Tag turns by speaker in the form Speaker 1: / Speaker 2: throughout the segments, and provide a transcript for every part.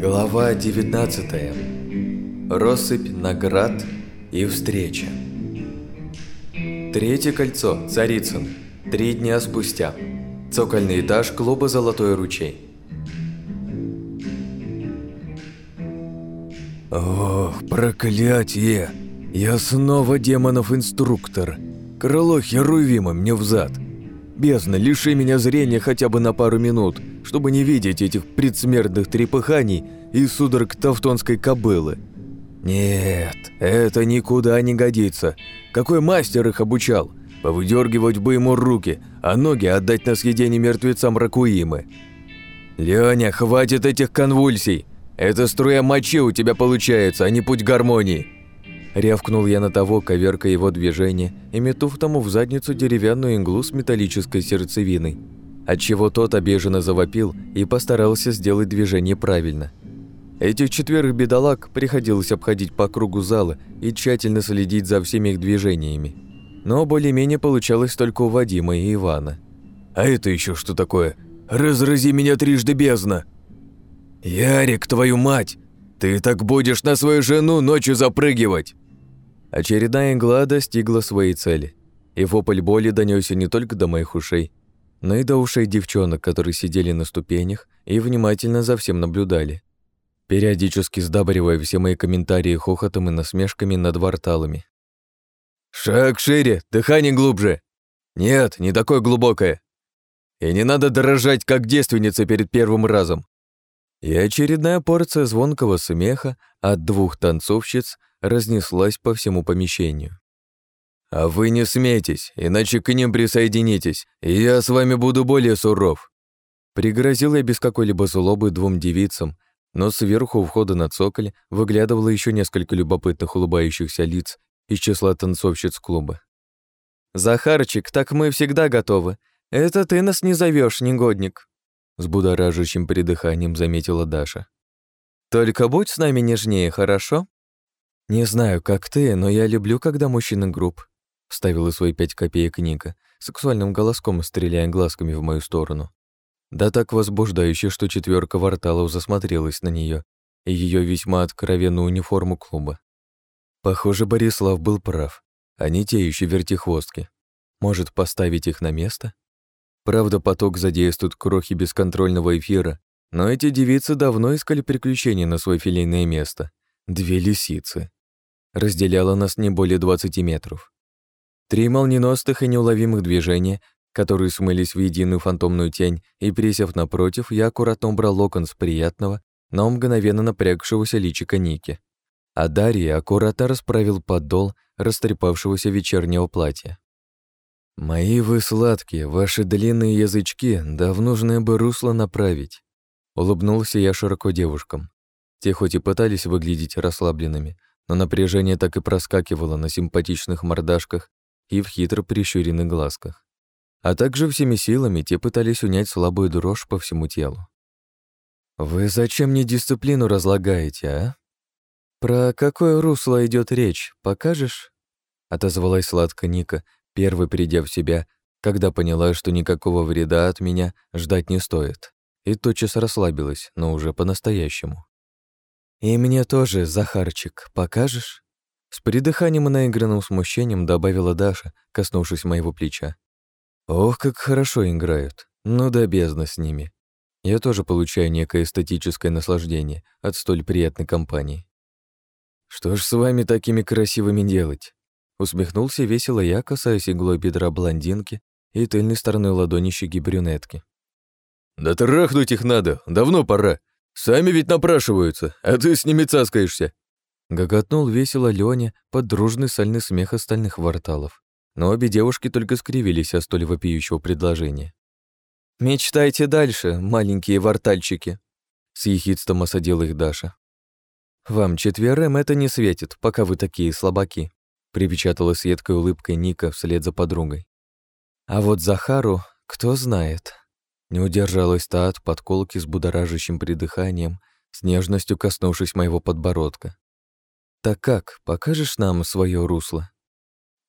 Speaker 1: Глава 19. Россыпь наград и встреча. Третье кольцо. Царицын. Три дня спустя. Цокольный этаж клуба «Золотой ручей».
Speaker 2: Ох, проклятие! Я снова демонов-инструктор. Крыло Херувима мне взад. Бездна, лиши меня зрения хотя бы на пару минут, чтобы не видеть этих предсмертных трепыханий и судорог тавтонской кобылы. Нет, это никуда не годится. Какой мастер их обучал? Повыдергивать бы ему руки, а ноги отдать на съедение мертвецам Ракуимы. «Лёня, хватит этих конвульсий! Это струя мочи у тебя получается, а не путь гармонии!» Рявкнул я на того, коверка его движение, и метув тому в задницу деревянную иглу с металлической сердцевиной, отчего тот обиженно завопил и постарался сделать движение правильно. Этих четверых бедолаг приходилось обходить по кругу зала и тщательно следить за всеми их движениями. Но более-менее получалось только у Вадима и Ивана. «А это еще что такое? Разрази меня трижды бездна!» «Ярик, твою мать! Ты так будешь на свою жену ночью запрыгивать!» Очередная игла достигла своей цели, и вопль боли донёсся не только до моих ушей, но и до ушей девчонок, которые сидели на ступенях и внимательно за всем наблюдали, периодически сдабривая все мои комментарии хохотом и насмешками над варталами. «Шаг шире, дыхание глубже!» «Нет, не такое глубокое!» «И не надо дрожать, как девственница перед первым разом!» И очередная порция звонкого смеха от двух танцовщиц разнеслась по всему помещению. «А вы не смейтесь, иначе к ним присоединитесь, и я с вами буду более суров». Пригрозил я без какой-либо злобы двум девицам, но сверху у входа на цоколь выглядывало еще несколько любопытных улыбающихся лиц из числа танцовщиц клуба. «Захарчик, так мы всегда готовы. Это ты нас не зовешь, негодник», с будоражащим придыханием заметила Даша. «Только будь с нами нежнее, хорошо?» «Не знаю, как ты, но я люблю, когда мужчина груб», — вставила свои пять копеек Ника, сексуальным голоском стреляя глазками в мою сторону. Да так возбуждающе, что четверка Варталов засмотрелась на нее и ее весьма откровенную униформу клуба. Похоже, Борислав был прав. Они те еще вертихвостки. Может, поставить их на место? Правда, поток задействует крохи бесконтрольного эфира, но эти девицы давно искали приключения на свое филейное место. Две лисицы разделяло нас не более 20 метров. Три молниеносных и неуловимых движения, которые смылись в единую фантомную тень, и, присев напротив, я аккуратно убрал локон с приятного, но мгновенно напрягшегося личика Ники. А Дарья аккуратно расправил подол растрепавшегося вечернего платья. «Мои вы сладкие, ваши длинные язычки, да в нужное бы русло направить», улыбнулся я широко девушкам. Те хоть и пытались выглядеть расслабленными, но напряжение так и проскакивало на симпатичных мордашках и в хитро прищуренных глазках. А также всеми силами те пытались унять слабую дрожь по всему телу. «Вы зачем мне дисциплину разлагаете, а? Про какое русло идет речь, покажешь?» Отозвалась сладко Ника, первой придя в себя, когда поняла, что никакого вреда от меня ждать не стоит, и тотчас расслабилась, но уже по-настоящему. «И мне тоже, Захарчик, покажешь?» С придыханием и наигранным смущением добавила Даша, коснувшись моего плеча. «Ох, как хорошо играют. Ну да бездна с ними. Я тоже получаю некое эстетическое наслаждение от столь приятной компании». «Что ж с вами такими красивыми делать?» Усмехнулся весело я, касаясь иглой бедра блондинки и тыльной стороной ладони щеки брюнетки. «Да трахнуть их надо, давно пора. Сами ведь напрашиваются, а ты с ними цаскаешься!» Гоготнул весело Лёня под дружный сальный смех остальных варталов. Но обе девушки только скривились от столь вопиющего предложения. «Мечтайте дальше, маленькие вартальчики!» С ехидством осадила их Даша. «Вам четверым это не светит, пока вы такие слабаки», припечатала с едкой улыбкой Ника вслед за подругой. «А вот Захару, кто знает...» Не удержалась та от подколки с будоражащим придыханием, с нежностью коснувшись моего подбородка. «Так как, покажешь нам свое русло?»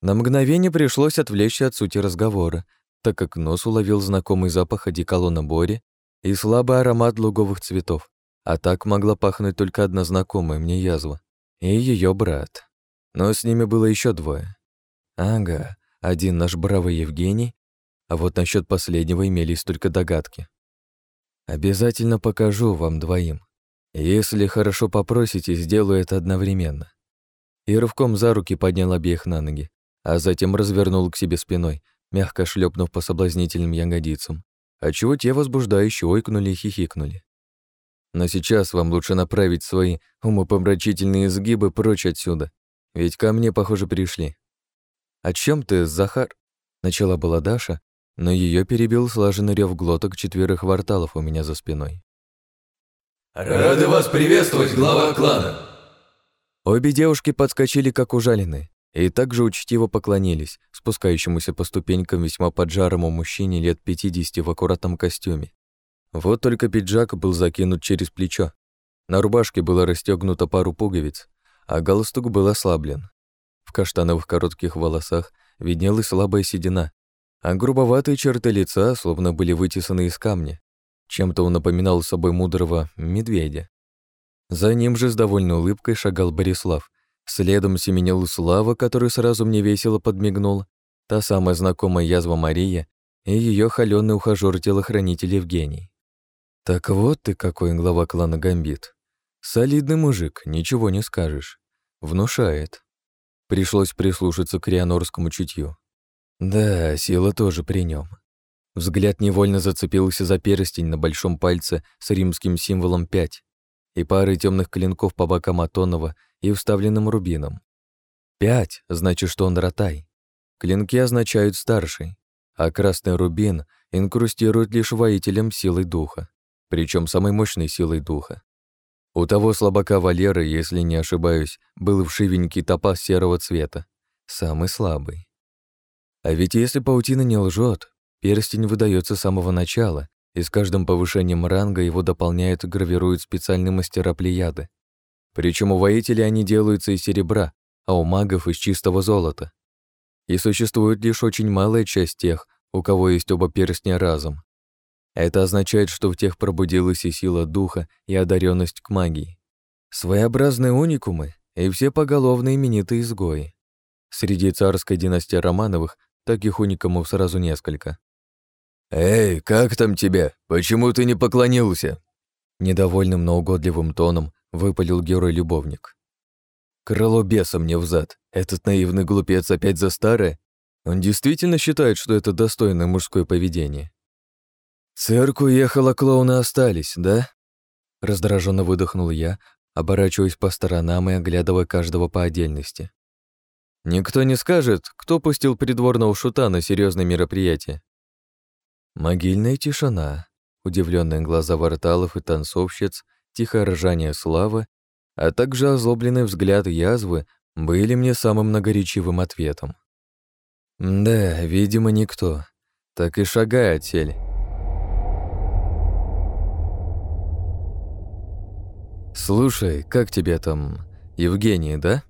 Speaker 2: На мгновение пришлось отвлечься от сути разговора, так как нос уловил знакомый запах одеколона Бори и слабый аромат луговых цветов, а так могла пахнуть только одна знакомая мне язва и ее брат. Но с ними было еще двое. Ага, один наш бравый Евгений, а вот насчет последнего имелись только догадки. Обязательно покажу вам двоим. Если хорошо попросите, сделаю это одновременно. И рывком за руки поднял обеих на ноги, а затем развернул к себе спиной, мягко шлепнув по соблазнительным ягодицам, отчего те возбуждающе ойкнули и хихикнули. Но сейчас вам лучше направить свои умопомрачительные изгибы прочь отсюда, ведь ко мне, похоже, пришли. «О чем ты, Захар?» Начала была Даша, но ее перебил слаженный рев глоток четверых кварталов у меня за спиной.
Speaker 3: «Рады вас приветствовать, глава клана!»
Speaker 2: Обе девушки подскочили, как ужаленные, и также учтиво поклонились спускающемуся по ступенькам весьма поджарому мужчине лет 50 в аккуратном костюме. Вот только пиджак был закинут через плечо. На рубашке было расстегнуто пару пуговиц, а галстук был ослаблен. В каштановых коротких волосах виднелась слабая седина, а грубоватые черты лица словно были вытесаны из камня. Чем-то он напоминал собой мудрого медведя. За ним же с довольной улыбкой шагал Борислав. Следом семенил Слава, который сразу мне весело подмигнул, та самая знакомая язва Мария и ее холёный ухажёр-телохранитель Евгений. Так вот ты какой глава клана Гамбит. Солидный мужик, ничего не скажешь. Внушает. Пришлось прислушаться к рианорскому чутью. Да, сила тоже при нем. Взгляд невольно зацепился за перстень на большом пальце с римским символом 5 и парой темных клинков по бокам Атонова и вставленным рубином. Пять значит, что он ротай. Клинки означают старший, а красный рубин инкрустирует лишь воителем силой духа, причем самой мощной силой духа. У того слабака Валеры, если не ошибаюсь, был вшивенький топаз серого цвета, самый слабый. А ведь если паутина не лжет, Перстень выдается с самого начала, и с каждым повышением ранга его дополняют и гравируют специальные мастера плеяды. Причем у воителей они делаются из серебра, а у магов — из чистого золота. И существует лишь очень малая часть тех, у кого есть оба перстня разом. Это означает, что в тех пробудилась и сила духа, и одаренность к магии. Своеобразные уникумы и все поголовно именитые изгои. Среди царской династии Романовых таких уникумов сразу несколько.
Speaker 3: «Эй, как там тебя? Почему ты не поклонился?»
Speaker 2: Недовольным, но угодливым тоном выпалил герой-любовник. Крыло беса мне взад. Этот наивный глупец опять за старое? Он действительно считает, что это достойное мужское поведение. «Цирк уехал, а клоуны остались, да?» Раздраженно выдохнул я, оборачиваясь по сторонам и оглядывая каждого по отдельности. «Никто не скажет, кто пустил придворного шута на серьезное мероприятие. Могильная тишина, удивленные глаза варталов и танцовщиц, тихое ржание славы, а также озлобленный взгляд язвы были мне самым многоречивым ответом. Да, видимо, никто. Так и шагай, отсель. «Слушай, как тебе там? Евгений, да?»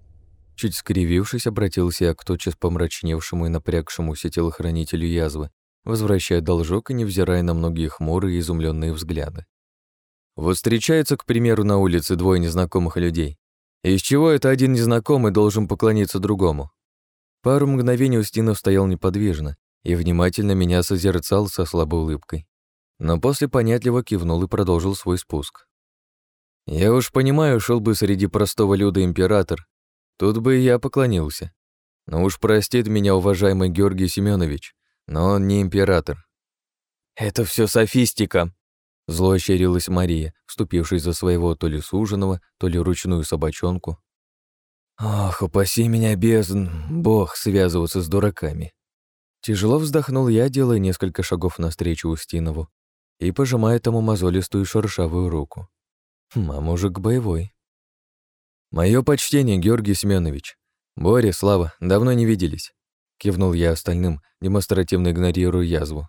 Speaker 2: Чуть скривившись, обратился я к тотчас помрачневшему и напрягшемуся телохранителю язвы, возвращая должок и невзирая на многие хмурые и изумленные взгляды. Вот встречаются, к примеру, на улице двое незнакомых людей. Из чего это один незнакомый должен поклониться другому? Пару мгновений Устинов стоял неподвижно и внимательно меня созерцал со слабой улыбкой. Но после понятливо кивнул и продолжил свой спуск. Я уж понимаю, шел бы среди простого люда император, тут бы и я поклонился. Но уж простит меня уважаемый Георгий Семенович, но он не император. «Это все софистика», — зло ощерилась Мария, вступившись за своего то ли суженого, то ли ручную собачонку. «Ах, упаси меня, бездн, бог, связываться с дураками». Тяжело вздохнул я, делая несколько шагов навстречу Устинову и пожимая тому мозолистую шершавую руку. Хм, а мужик боевой. Мое почтение, Георгий Семенович. Боря, Слава, давно не виделись. Кивнул я остальным, демонстративно игнорируя язву.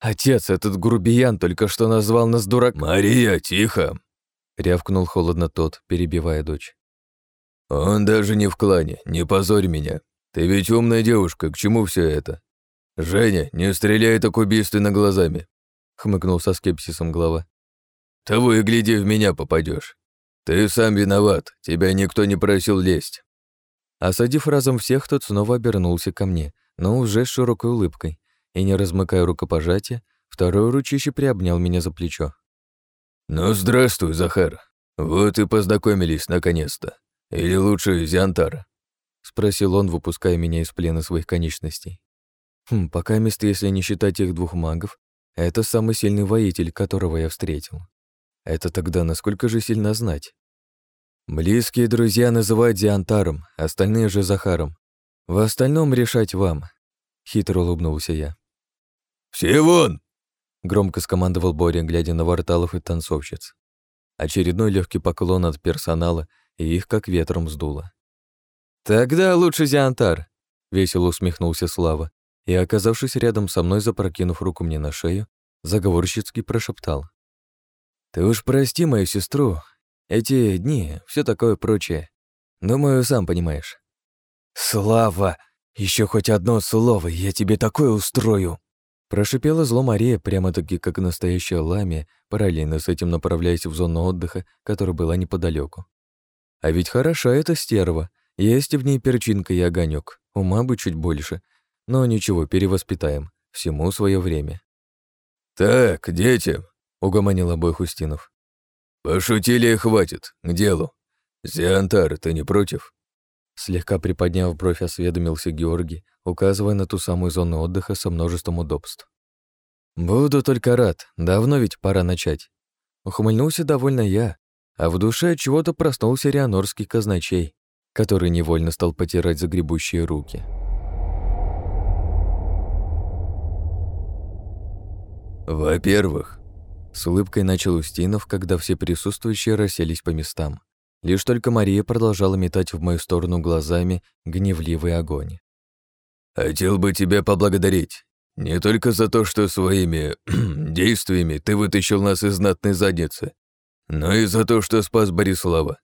Speaker 2: «Отец, этот грубиян только что назвал нас дурак...»
Speaker 3: «Мария, тихо!»
Speaker 2: — рявкнул холодно тот, перебивая дочь.
Speaker 3: «Он даже не в клане, не позорь меня. Ты ведь умная девушка, к чему все это? «Женя, не стреляй так убийственно глазами», — хмыкнул со скепсисом глава. «Того и гляди, в меня попадешь. Ты сам виноват, тебя никто не просил лезть».
Speaker 2: Осадив разом всех, тот снова обернулся ко мне, но уже с широкой улыбкой, и, не размыкая рукопожатия, второй ручище приобнял меня за плечо.
Speaker 3: «Ну, здравствуй, Захар. Вот и познакомились наконец-то. Или лучше, Зиантар?»
Speaker 2: — спросил он, выпуская меня из плена своих конечностей. Хм, пока место, если не считать их двух магов, это самый сильный воитель, которого я встретил. Это тогда насколько же сильно знать? Близкие друзья называют Зиантаром, остальные же Захаром. В остальном решать вам. Хитро улыбнулся я.
Speaker 3: «Все вон!»
Speaker 2: — громко скомандовал Боря, глядя на варталов и танцовщиц. Очередной легкий поклон от персонала, и их как ветром сдуло. «Тогда лучше Зиантар», — весело усмехнулся Слава, и, оказавшись рядом со мной, запрокинув руку мне на шею, заговорщицки прошептал. «Ты уж прости мою сестру. Эти дни, все такое прочее. Думаю, сам понимаешь». «Слава! еще хоть одно слово, я тебе такое устрою!» Прошипела зло Мария, прямо-таки как настоящая ламия, параллельно с этим направляясь в зону отдыха, которая была неподалеку. А ведь хороша эта стерва, есть в ней перчинка и огонек, ума бы чуть больше, но ничего, перевоспитаем, всему свое время.
Speaker 3: «Так, дети», —
Speaker 2: угомонил обоих Устинов.
Speaker 3: «Пошутили и хватит, к делу. Зиантар, ты не против?»
Speaker 2: Слегка приподняв бровь, осведомился Георгий, указывая на ту самую зону отдыха со множеством удобств. «Буду только рад, давно ведь пора начать». Ухмыльнулся довольно я, а в душе чего-то проснулся рианорский казначей, который невольно стал потирать загребущие руки.
Speaker 3: «Во-первых», —
Speaker 2: с улыбкой начал Устинов, когда все присутствующие расселись по местам. Лишь только Мария продолжала метать в мою сторону глазами гневливый огонь.
Speaker 3: «Хотел бы тебя поблагодарить. Не только за то, что своими действиями ты вытащил нас из знатной задницы, но и за то, что спас Борислава.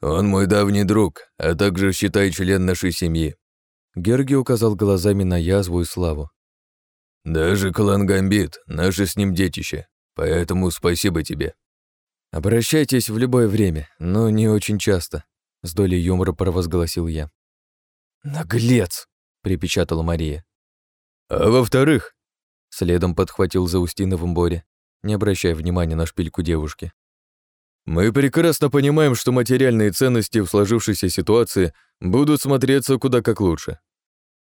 Speaker 3: Он мой давний друг, а также, считай, член нашей семьи».
Speaker 2: Георгий указал глазами на язву и славу.
Speaker 3: «Даже клан Гамбит, наше с ним детище, поэтому спасибо тебе».
Speaker 2: «Обращайтесь в любое время, но не очень часто», — с долей юмора провозгласил я. «Наглец!» — припечатала Мария.
Speaker 3: «А во-вторых...»
Speaker 2: — следом подхватил за Устиновым Боря, не обращая внимания на шпильку девушки.
Speaker 3: «Мы прекрасно понимаем, что материальные ценности в сложившейся ситуации будут смотреться куда как лучше».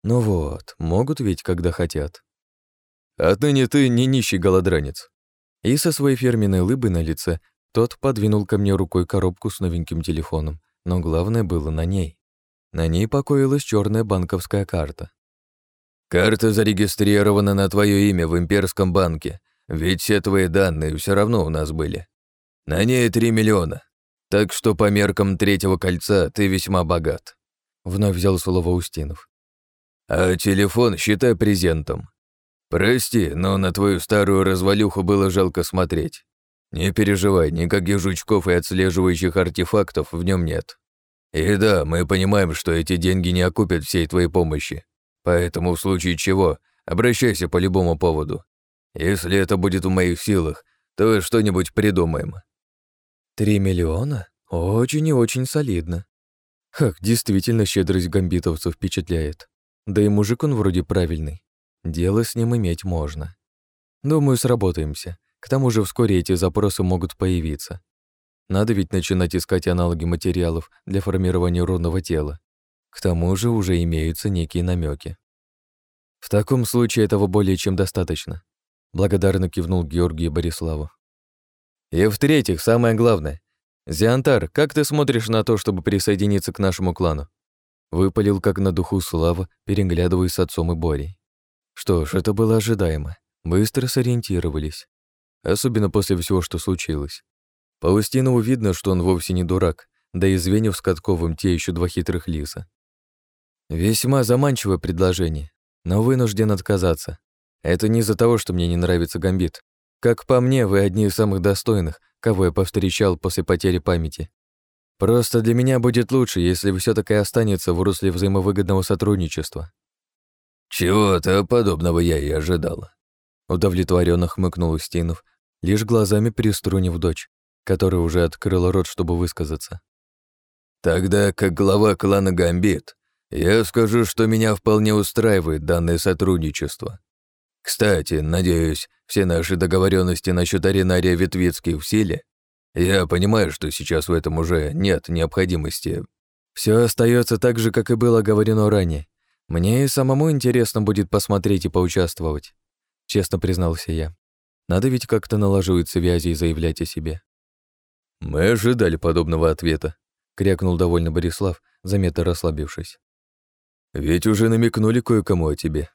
Speaker 2: «Ну вот, могут ведь, когда хотят».
Speaker 3: «Отныне ты не нищий голодранец».
Speaker 2: И со своей фирменной лыбой на лице тот подвинул ко мне рукой коробку с новеньким телефоном, но главное было на ней. На ней покоилась черная банковская карта.
Speaker 3: «Карта зарегистрирована на твое имя в имперском банке, ведь все твои данные все равно у нас были. На ней три миллиона, так что по меркам третьего кольца ты весьма богат», — вновь взял слово Устинов. «А телефон считай презентом. Прости, но на твою старую развалюху было жалко смотреть. Не переживай, никаких жучков и отслеживающих артефактов в нем нет. И да, мы понимаем, что эти деньги не окупят всей твоей помощи. Поэтому в случае чего, обращайся по любому поводу. Если это будет в моих силах, то что-нибудь придумаем.
Speaker 2: Три миллиона? Очень и очень солидно. Хах, действительно щедрость гамбитовцев впечатляет. Да и мужик он вроде правильный. Дело с ним иметь можно. Думаю, сработаемся. К тому же вскоре эти запросы могут появиться. Надо ведь начинать искать аналоги материалов для формирования рунного тела. К тому же уже имеются некие намеки. В таком случае этого более чем достаточно. Благодарно кивнул Георгий Бориславу. И в-третьих, самое главное. Зиантар, как ты смотришь на то, чтобы присоединиться к нашему клану? Выпалил как на духу Слава, переглядываясь с отцом и Борей. Что ж, это было ожидаемо. Быстро сориентировались особенно после всего, что случилось. По Устинову видно, что он вовсе не дурак, да и Звенев с Катковым те еще два хитрых лиса. Весьма заманчивое предложение, но вынужден отказаться. Это не из-за того, что мне не нравится гамбит. Как по мне, вы одни из самых достойных, кого я повстречал после потери памяти. Просто для меня будет лучше, если все таки останется в русле взаимовыгодного сотрудничества.
Speaker 3: Чего-то подобного я и ожидал.
Speaker 2: Удовлетворенно хмыкнул Устинов, лишь глазами приструнив дочь, которая уже открыла рот, чтобы высказаться.
Speaker 3: Тогда, как глава клана Гамбит, я скажу, что меня вполне устраивает данное сотрудничество. Кстати, надеюсь, все наши договоренности насчет аренария Ветвицких в силе. Я понимаю, что сейчас в этом уже нет необходимости.
Speaker 2: Все остается так же, как и было говорено ранее. Мне и самому интересно будет посмотреть и поучаствовать, честно признался я. Надо ведь как-то налаживать связи и заявлять о себе.
Speaker 3: Мы ожидали подобного ответа,
Speaker 2: крякнул довольно Борислав, заметно расслабившись.
Speaker 3: Ведь уже намекнули кое-кому о тебе.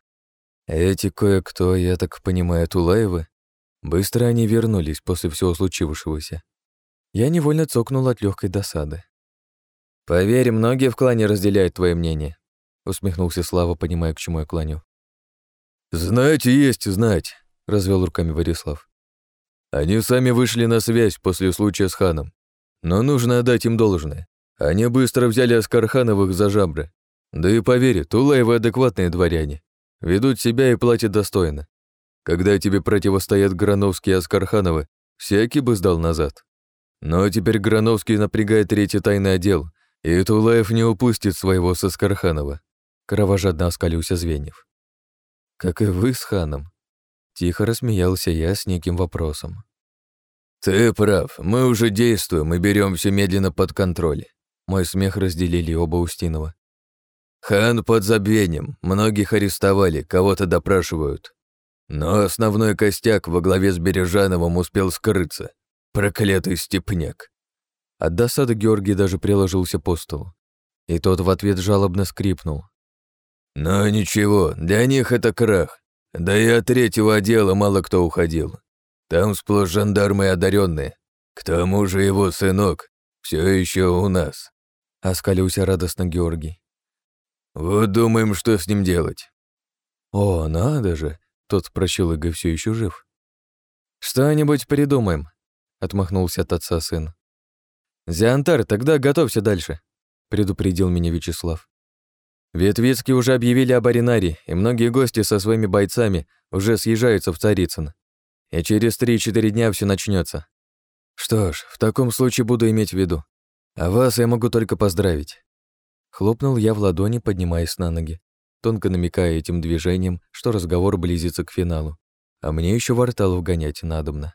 Speaker 2: Эти кое-кто, я так понимаю, Тулаевы, быстро они вернулись после всего случившегося. Я невольно цокнул от легкой досады. «Поверь, многие в клане разделяют твое мнение», — усмехнулся Слава, понимая, к чему я кланю.
Speaker 3: «Знать есть знать», — развел руками
Speaker 2: Борислав.
Speaker 3: «Они сами вышли на связь после случая с ханом. Но нужно отдать им должное. Они быстро взяли Аскархановых за жабры. Да и поверь, Тулаевы адекватные дворяне. Ведут себя и платят достойно. Когда тебе противостоят Грановский и Аскархановы, всякий бы сдал назад. Но теперь Грановский напрягает третий тайный отдел, и Тулаев не упустит своего со Скарханова.
Speaker 2: Кровожадно оскалился Звеньев. Как и вы с ханом. Тихо рассмеялся я с неким вопросом.
Speaker 3: «Ты прав, мы уже действуем и берем все медленно под контроль».
Speaker 2: Мой смех разделили оба Устинова.
Speaker 3: Хан под забвением, многих арестовали, кого-то допрашивают. Но основной костяк во главе с Бережановым успел скрыться. Проклятый степняк.
Speaker 2: От досады Георгий даже приложился по столу. И тот в ответ жалобно скрипнул.
Speaker 3: Но ничего, для них это крах. Да и от третьего отдела мало кто уходил. Там сплошь жандармы одаренные. К тому же его сынок все еще у нас.
Speaker 2: Оскалился радостно Георгий.
Speaker 3: Вот думаем, что с ним делать.
Speaker 2: О, надо же, тот прощелыга все еще жив. Что-нибудь придумаем, отмахнулся от отца сын. Зиантар, тогда готовься дальше, предупредил меня Вячеслав. Ветвицкие уже объявили об Аринаре, и многие гости со своими бойцами уже съезжаются в Царицын. И через три-четыре дня все начнется. Что ж, в таком случае буду иметь в виду. А вас я могу только поздравить. Хлопнул я в ладони, поднимаясь на ноги, тонко намекая этим движением, что разговор близится к финалу, а мне еще в артал вгонять надобно.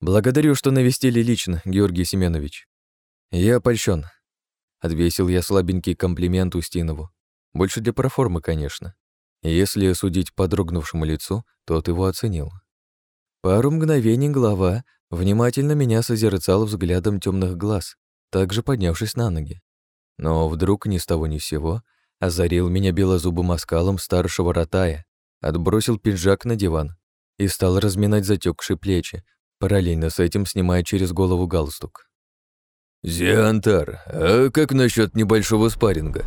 Speaker 2: «Благодарю, что навестили лично, Георгий Семенович. Я польщен. Отвесил я слабенький комплимент Устинову. Больше для проформы, конечно. И если судить по дрогнувшему лицу, тот его оценил. Пару мгновений глава внимательно меня созерцал взглядом темных глаз, также поднявшись на ноги. Но вдруг ни с того ни с сего озарил меня белозубым оскалом старшего ротая, отбросил пиджак на диван и стал разминать затекшие плечи, параллельно с этим снимая через голову галстук.
Speaker 3: «Зиантар, а как насчет небольшого спарринга?»